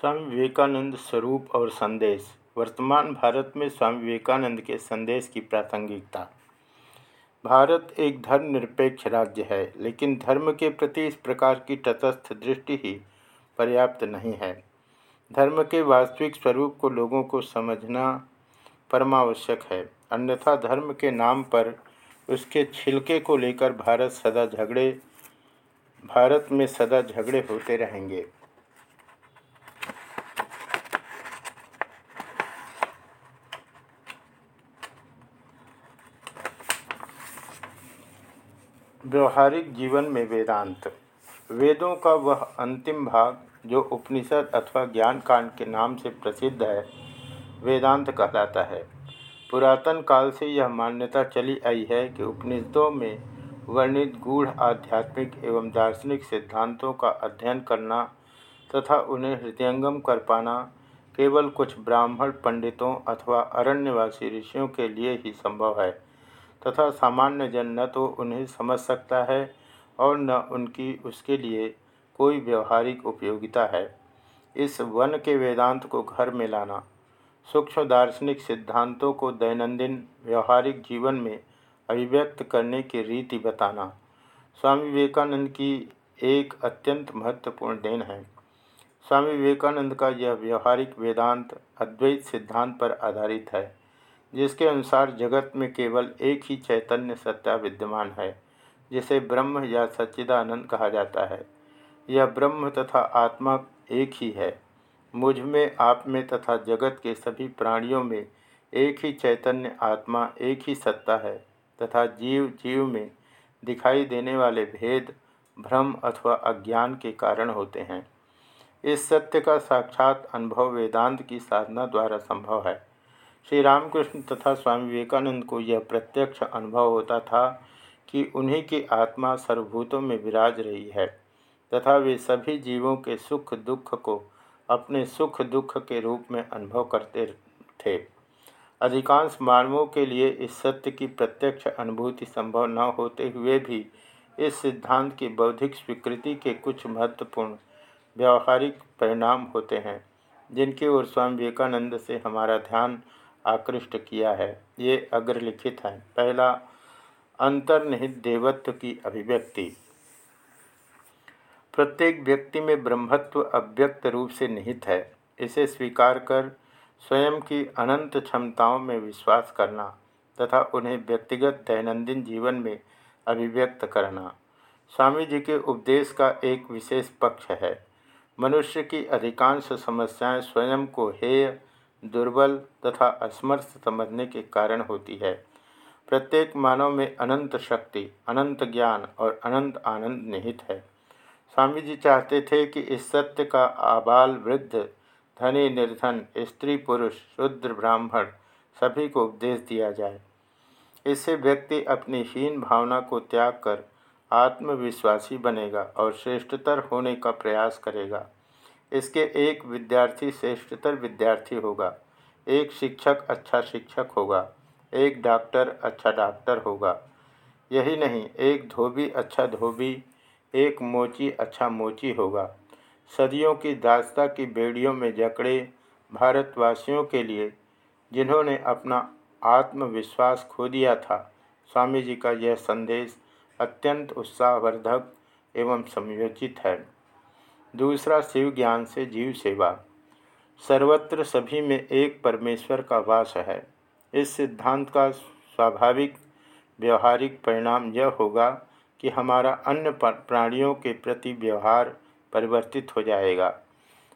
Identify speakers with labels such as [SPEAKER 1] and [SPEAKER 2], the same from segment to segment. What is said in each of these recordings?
[SPEAKER 1] स्वामी विवेकानंद स्वरूप और संदेश। वर्तमान भारत में स्वामी विवेकानंद के संदेश की प्रासंगिकता। भारत एक धर्मनिरपेक्ष राज्य है, लेकिन धर्म के प्रति इस प्रकार की तटस्थ दृष्टि ही पर्याप्त नहीं है। धर्म के वास्तविक स्वरूप को लोगों को समझना परमावश्यक है। अन्यथा धर्म के नाम पर उसके छिलके को लेकर भारत सदा झगड़े, भारत में सदा झगड़े होते रहेंगे। व्यवहारिक जीवन में वेदांत। वेदों का वह अंतिम भाग, जो उपनिषद अथवा ज्ञान कांड के नाम से प्रसिद्ध है, वेदांत कहलाता है। पुरातन काल से यह मान्यता चली आई है कि उपनिषदों में वर्णित गूढ़ आध्यात्मिक एवं दार्शनिक सिद्धांतों का अध्ययन करना तथा उन्हें हृदयंगम कर पाना केवल कुछ ब्राह्मण पंडितों अथवा अरण्यवासी ऋषियों के लिए ही संभव है। तथा सामान्य जन न तो उन्हें समझ सकता है और न उनकी उसके लिए कोई व्यवहारिक उपयोगिता है। इस वन के वेदांत को घर में लाना, सूक्ष्म दार्शनिक सिद्धांतों को दैनंदिन व्यवहारिक जीवन में अभिव्यक्त करने की रीति बताना, स्वामी विवेकानंद की एक अत्यंत महत्वपूर्ण देन है। स्वामी विवेकानंद का यह व्यवहारिक वेदांत अद्वैत सिद्धांत पर आधारित है। जिसके अनुसार जगत में केवल एक ही चैतन्य सत्ता विद्यमान है, जिसे ब्रह्म या सच्चिदानंद कहा जाता है। यह ब्रह्म तथा आत्मा एक ही है। मुझमें, आप में तथा जगत के सभी प्राणियों में एक ही चैतन्य आत्मा, एक ही सत्ता है तथा जीव जीव में दिखाई देने वाले भेद, भ्रम अथवा अज्ञान के कारण होते हैं। इस सत्य का साक्षात अनुभव वेदांत की साधना द्वारा संभव है। श्री रामकृष्ण तथा स्वामी विवेकानंद को यह प्रत्यक्ष अनुभव होता था कि उन्हीं की आत्मा सर्वभूतों में विराज रही है, तथा वे सभी जीवों के सुख दुख को अपने सुख दुख के रूप में अनुभव करते थे। अधिकांश मानवों के लिए इस सत्य की प्रत्यक्ष अनुभूति संभव न होते हुए भी इस सिद्धांत की बौद्धिक स्वीकृति के कुछ महत्वपूर्ण व्यवहारिक परिणाम होते हैं, जिनकी ओर स्वामी विवेकानंद से हमारा ध्यान आकृष्ट किया है। ये अग्रलिखित हैं। पहला, अंतर्निहित देवत्व की अभिव्यक्ति। प्रत्येक व्यक्ति में ब्रह्मत्व अव्यक्त रूप से निहित है। इसे स्वीकार कर, स्वयं की अनंत क्षमताओं में विश्वास करना तथा उन्हें व्यक्तिगत दैनंदिन जीवन में अभिव्यक्त करना। स्वामी जी के उपदेश का एक विशेष पक्ष है। मनुष्य की अधिकांश समस्याएँ स्वयं को हेय दुर्बल तथा असमर्थ समझने के कारण होती है। प्रत्येक मानव में अनंत शक्ति, अनंत ज्ञान और अनंत आनंद निहित है। स्वामी जी चाहते थे कि इस सत्य का आबाल वृद्ध, धनी, निर्धन, स्त्री, पुरुष, शुद्र, ब्राह्मण सभी को उपदेश दिया जाए। इससे व्यक्ति अपनी हीन भावना को त्याग कर आत्मविश्वासी बनेगा और श्रेष्ठतर होने का प्रयास करेगा। इसके एक विद्यार्थी श्रेष्ठतर विद्यार्थी होगा। एक शिक्षक अच्छा शिक्षक होगा। एक डॉक्टर अच्छा डॉक्टर होगा। यही नहीं, एक धोबी अच्छा धोबी, एक मोची अच्छा मोची होगा। सदियों की दास्ता की बेड़ियों में जकड़े भारतवासियों के लिए, जिन्होंने अपना आत्मविश्वास खो दिया था, स्वामी जी का यह संदेश अत्यंत उत्साहवर्धक एवं समयोचित है। दूसरा शिव ज्ञान से जीव सेवा। सर्वत्र सभी में एक परमेश्वर का वास है। इस सिद्धांत का स्वाभाविक, व्यवहारिक परिणाम यह होगा कि हमारा अन्य प्राणियों के प्रति व्यवहार परिवर्तित हो जाएगा।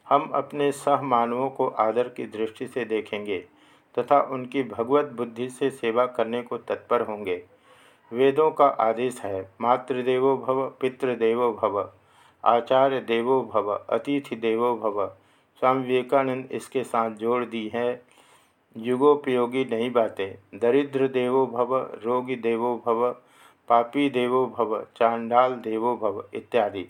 [SPEAKER 1] हम अपने सह मानवों को आदर की दृष्टि से देखेंगे तथा उनकी भगवत बुद्धि से सेवा करने को तत्पर होंगे। वेदों का आदेश है, मातृदेवो भव, पितृदेवो भव। आचार्य देवो भव, अतिथि देवो भव। स्वामी विवेकानंद इसके साथ जोड़ दी है। युगोपयोगी नहीं बातें। दरिद्र देवो भव, रोगी देवो भव, पापी देवो भव, चांडाल देवो भव, इत्यादि।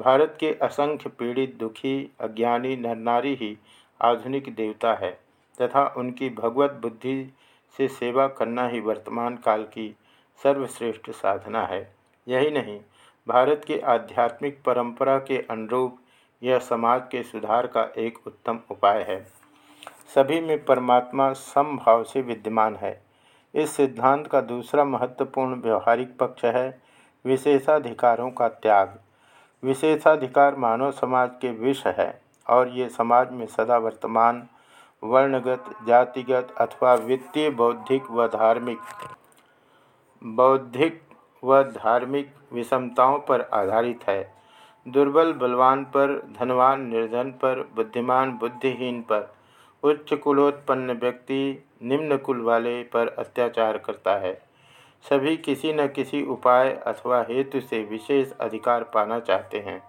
[SPEAKER 1] भारत के असंख्य पीड़ित दुखी, अज्ञानी, नरनारी ही आधुनिक देवता है, तथा उनकी भगवत बुद्धि से सेवा करना ही वर्तमान काल की सर्वश्रेष्ठ साधना है। यही नहीं भारत की आध्यात्मिक परंपरा के अनुरूप यह समाज के सुधार का एक उत्तम उपाय है। सभी में परमात्मा समभाव से विद्यमान है। इस सिद्धांत का दूसरा महत्वपूर्ण व्यवहारिक पक्ष है विशेषाधिकारों का त्याग। विशेषाधिकार मानव समाज के विष है और ये समाज में सदा वर्तमान, वर्णगत, जातिगत अथवा वित्तीय, बौद्धिक व धार्मिक, बौद्धिक व धार्मिक विषमताओं पर आधारित है। दुर्बल बलवान पर, धनवान निर्धन पर, बुद्धिमान बुद्धिहीन पर, उच्च कुलोत्पन्न व्यक्ति निम्न कुल वाले पर अत्याचार करता है। सभी किसी न किसी उपाय अथवा हेतु से विशेष अधिकार पाना चाहते हैं।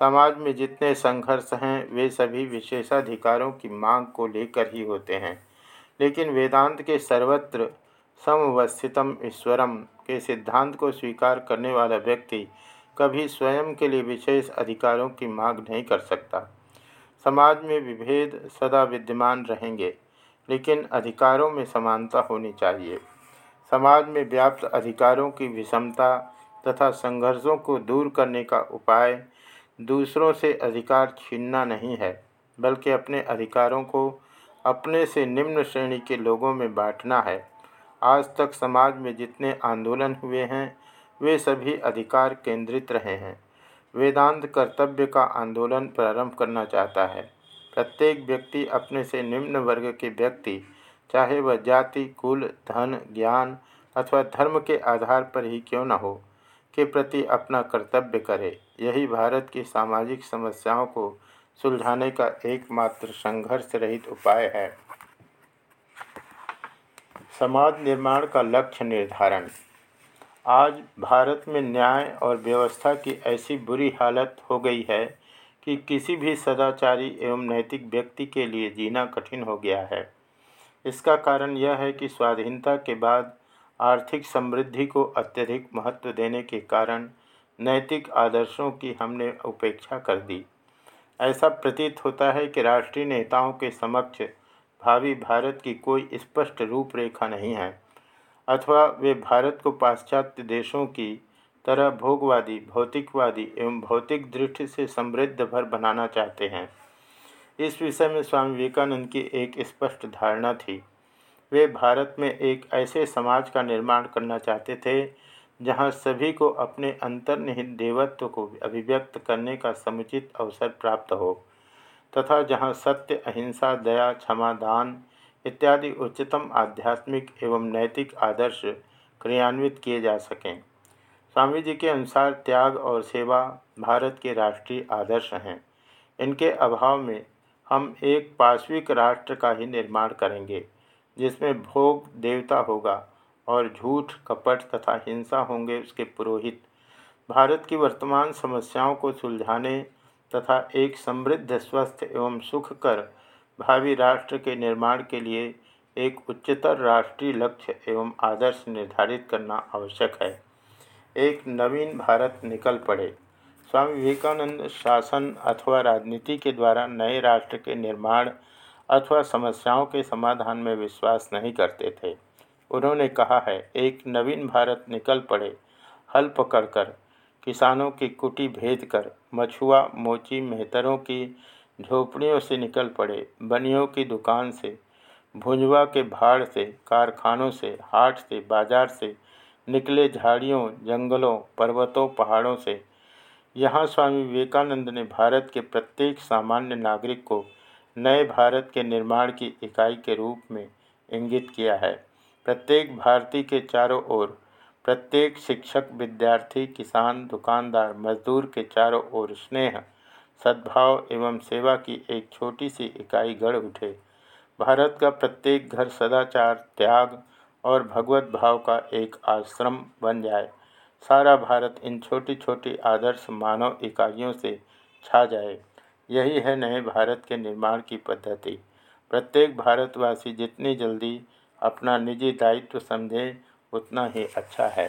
[SPEAKER 1] समाज में जितने संघर्ष हैं, वे सभी विशेषाधिकारों की मांग को लेकर ही होते हैं। लेकिन वेदांत के सर्वत्र समवस्थितम ईश्वरम के सिद्धांत को स्वीकार करने वाला व्यक्ति कभी स्वयं के लिए विशेष अधिकारों की मांग नहीं कर सकता। समाज में विभेद सदा विद्यमान रहेंगे, लेकिन अधिकारों में समानता होनी चाहिए। समाज में व्याप्त अधिकारों की विषमता तथा संघर्षों को दूर करने का उपाय दूसरों से अधिकार छीनना नहीं है, बल्कि अपने अधिकारों को अपने से निम्न श्रेणी के लोगों में बांटना है। आज तक समाज में जितने आंदोलन हुए हैं, वे सभी अधिकार केंद्रित रहे हैं। वेदांत कर्तव्य का आंदोलन प्रारंभ करना चाहता है। प्रत्येक व्यक्ति अपने से निम्न वर्ग के व्यक्ति, चाहे वह जाति, कुल, धन, ज्ञान अथवा धर्म के आधार पर ही क्यों न हो, के प्रति अपना कर्तव्य करे। यही भारत की सामाजिक समस्याओं को सुलझाने का एकमात्र संघर्ष रहित उपाय है। समाज निर्माण का लक्ष्य निर्धारण। आज भारत में न्याय और व्यवस्था की ऐसी बुरी हालत हो गई है कि किसी भी सदाचारी एवं नैतिक व्यक्ति के लिए जीना कठिन हो गया है। इसका कारण यह है कि स्वाधीनता के बाद आर्थिक समृद्धि को अत्यधिक महत्व देने के कारण नैतिक आदर्शों की हमने उपेक्षा कर दी। ऐसा प्रतीत होता है कि राष्ट्रीय नेताओं के समक्ष भावी भारत की कोई स्पष्ट रूपरेखा नहीं है, अथवा वे भारत को पाश्चात्य देशों की तरह भोगवादी, भौतिकवादी एवं भौतिक दृष्टि से समृद्ध भर बनाना चाहते हैं। इस विषय में स्वामी विवेकानंद की एक स्पष्ट धारणा थी। वे भारत में एक ऐसे समाज का निर्माण करना चाहते थे, जहाँ सभी को अपने अंतर्निहित देवत्व को अभिव्यक्त करने का समुचित अवसर प्राप्त हो। तथा जहाँ सत्य, अहिंसा, दया, क्षमा, दान इत्यादि उच्चतम आध्यात्मिक एवं नैतिक आदर्श क्रियान्वित किए जा सकें। स्वामी जी के अनुसार त्याग और सेवा भारत के राष्ट्रीय आदर्श हैं। इनके अभाव में हम एक पाश्विक राष्ट्र का ही निर्माण करेंगे, जिसमें भोग देवता होगा और झूठ, कपट तथा हिंसा होंगे उसके पुरोहित। भारत की वर्तमान समस्याओं को सुलझाने तथा एक समृद्ध, स्वस्थ एवं सुखकर भावी राष्ट्र के निर्माण के लिए एक उच्चतर राष्ट्रीय लक्ष्य एवं आदर्श निर्धारित करना आवश्यक है। एक नवीन भारत निकल पड़े। स्वामी विवेकानंद शासन अथवा राजनीति के द्वारा नए राष्ट्र के निर्माण अथवा समस्याओं के समाधान में विश्वास नहीं करते थे। उन्होंने कहा है, एक नवीन भारत निकल पड़े हल पकड़कर किसानों की कुटी भेद कर मछुआ, मोची, मेहतरों की झोपड़ियों से निकल पड़े। बनियों की दुकान से, भुंजवा के भाड़ से, कारखानों से, हाट से, बाज़ार से निकले झाड़ियों, जंगलों, पर्वतों, पहाड़ों से। यहाँ स्वामी विवेकानंद ने भारत के प्रत्येक सामान्य नागरिक को नए भारत के निर्माण की इकाई के रूप में इंगित किया है। प्रत्येक भारतीय के चारों ओर प्रत्येक शिक्षक, विद्यार्थी, किसान, दुकानदार, मजदूर के चारों ओर स्नेह, सद्भाव एवं सेवा की एक छोटी सी इकाई गढ़ उठे। भारत का प्रत्येक घर सदाचार, त्याग और भगवत भाव का एक आश्रम बन जाए। सारा भारत इन छोटी छोटी आदर्श मानव इकाइयों से छा जाए। यही है नए भारत के निर्माण की पद्धति। प्रत्येक भारतवासी जितनी जल्दी अपना निजी दायित्व समझे उतना ही अच्छा है।